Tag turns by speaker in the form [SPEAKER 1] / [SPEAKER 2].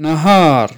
[SPEAKER 1] نهار.